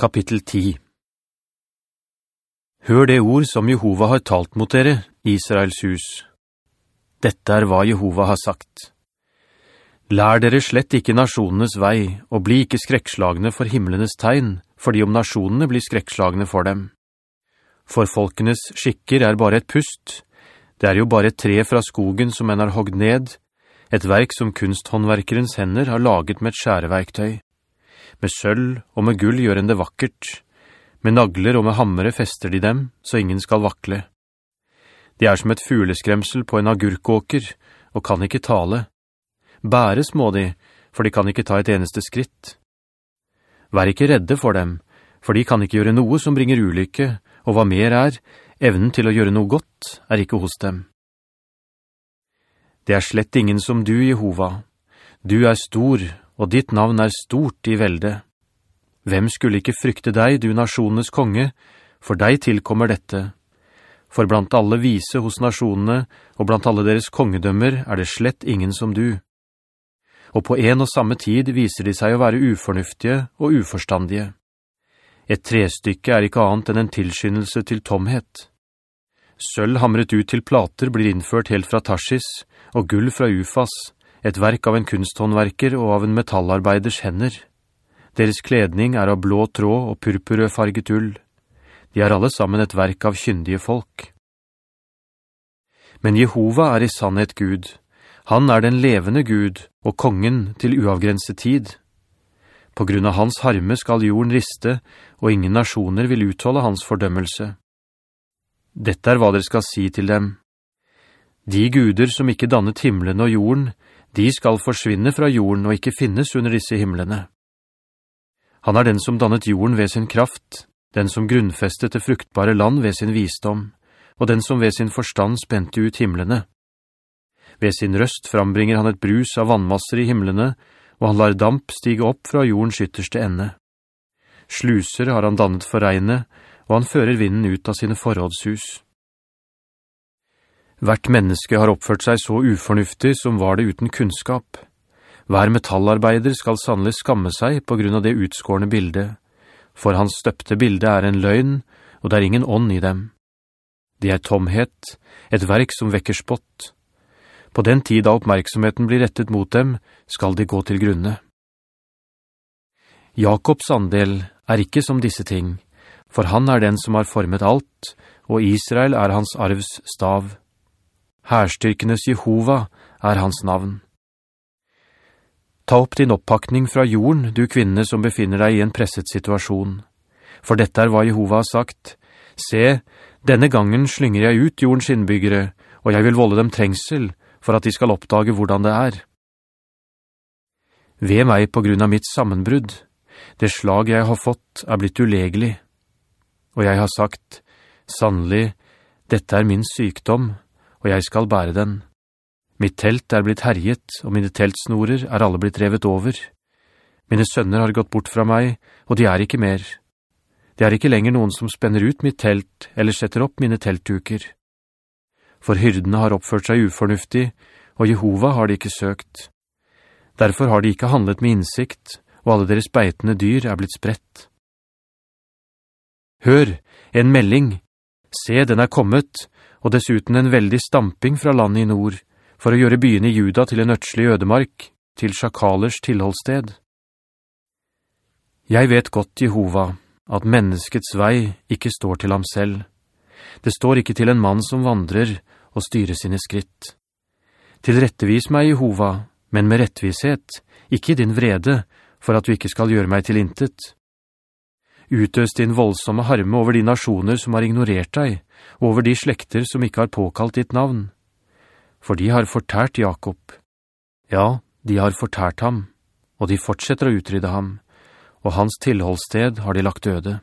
Kapittel 10 Hør det ord som Jehova har talt mot dere, Israels hus. Dette er hva Jehova har sagt. Lær dere slett ikke nasjonenes vei, og bli ikke skrekslagende for himmelenes tegn, fordi om nasjonene blir skrekslagende for dem. For folkenes skikker er bare et pust. Det er jo bare et tre fra skogen som en har hogd ned, et verk som kunsthåndverkerens hender har laget med et skjæreverktøy. Med sølv og med gull gjør en det vakkert. Med nagler og med hammere fester de dem, så ingen skal vakle. De er som et fugleskremsel på en agurkåker, og kan ikke tale. Bæres må de, for de kan ikke ta et eneste skritt. Vær ikke redde for dem, for de kan ikke gjøre noe som bringer ulykke, og hva mer er, evnen til å gjøre noe godt, er ikke hos dem. Det er slett ingen som du, Jehova. Du er stor, og ditt navn er stort i velde. Hvem skulle ikke frykte deg, du nasjonenes konge, for deg tilkommer dette. For blant alle vise hos nasjonene, og blant alle deres kongedømmer, er det slett ingen som du. Og på en og samme tid viser de seg å være ufornuftige og uforstandige. Et trestykke er ikke annet enn en tilskyndelse til tomhet. Sølv hamret ut til plater blir innført helt fra Tarsis, og gull fra Ufas, et verk av en kunsthåndverker og av en metallarbeiders hender. Deres kledning er av blå tråd og purpurøfarget ull. De er alle sammen et verk av kyndige folk. Men Jehova er i sannhet Gud. Han er den levende Gud og kongen til uavgrenset tid. På grunn av hans harme skal jorden riste, og ingen nasjoner vil utholde hans fordømmelse. Dette er hva dere skal si til dem. De guder som ikke dannet himmelen og jorden, de skal forsvinne fra jorden og ikke finnes under disse himmelene. Han er den som dannet jorden ved sin kraft, den som grunnfestet det fruktbare land ved sin visdom, og den som ved sin forstand spente ut himmelene. Ved sin røst frambringer han et brus av vannmasser i himmelene, og han lar damp stige opp fra jordens ytterste ende. Sluser har han dannet for regnet, og han fører vinden ut av sine forrådshus. Hvert menneske har oppført seg så ufornuftig som var det uten kunnskap. Hver metallarbeider skal sannelig skamme seg på grunn av det utskårende bildet, for hans støpte bilde er en løgn, og det er ingen ånd i dem. De er tomhet, et verk som vekker spott. På den tid da oppmerksomheten blir rettet mot dem, skal de gå til grunne. Jakobs andel er ikke som disse ting, for han er den som har formet alt, og Israel er hans arvs stav. Herstyrkenes Jehova er hans navn. Ta opp din oppakning fra jorden, du kvinne som befinner deg i en presset situasjon. For dette er hva Jehova har sagt. Se, denne gangen slynger jeg ut jordens innbyggere, og jeg vil volde dem trengsel, for at de skal oppdage hvordan det er. Ved meg på grunn av mitt sammenbrudd, det slag jeg har fått er blitt ulegelig. Og jeg har sagt, sannelig, dette er min sykdom, og jeg skal bære den. Mitt telt er blitt herjet, og mine teltsnorer er alle blitt revet over. Mine sønner har gått bort fra meg, og de er ikke mer. Det er ikke lenger noen som spenner ut mitt telt, eller setter opp mine teltduker. For hyrdene har oppført seg ufornuftig, og Jehova har de ikke søkt. Derfor har de ikke handlet med innsikt, og alle deres beitende dyr er blitt spredt. Hør, en melding! Se, den er kommet, og dessuten en veldig stamping fra landet i nord, for å gjøre byen i Juda til en øtslig ødemark, til sjakalers tilholdssted. Jeg vet godt, Jehova, at menneskets vei ikke står til ham selv. Det står ikke til en mann som vandrer og styrer sine skritt. Til rettevis meg, Jehova, men med rettvishet, ikke din vrede, for at du ikke skal gjøre meg til intet. Utøs din voldsomme harme over de nasjoner som har ignorert deg, og over de slekter som ikke har påkalt ditt navn. For de har fortært Jakob. Ja, de har fortært ham, og de fortsetter å utrydde ham, og hans tilholdssted har de lagt døde.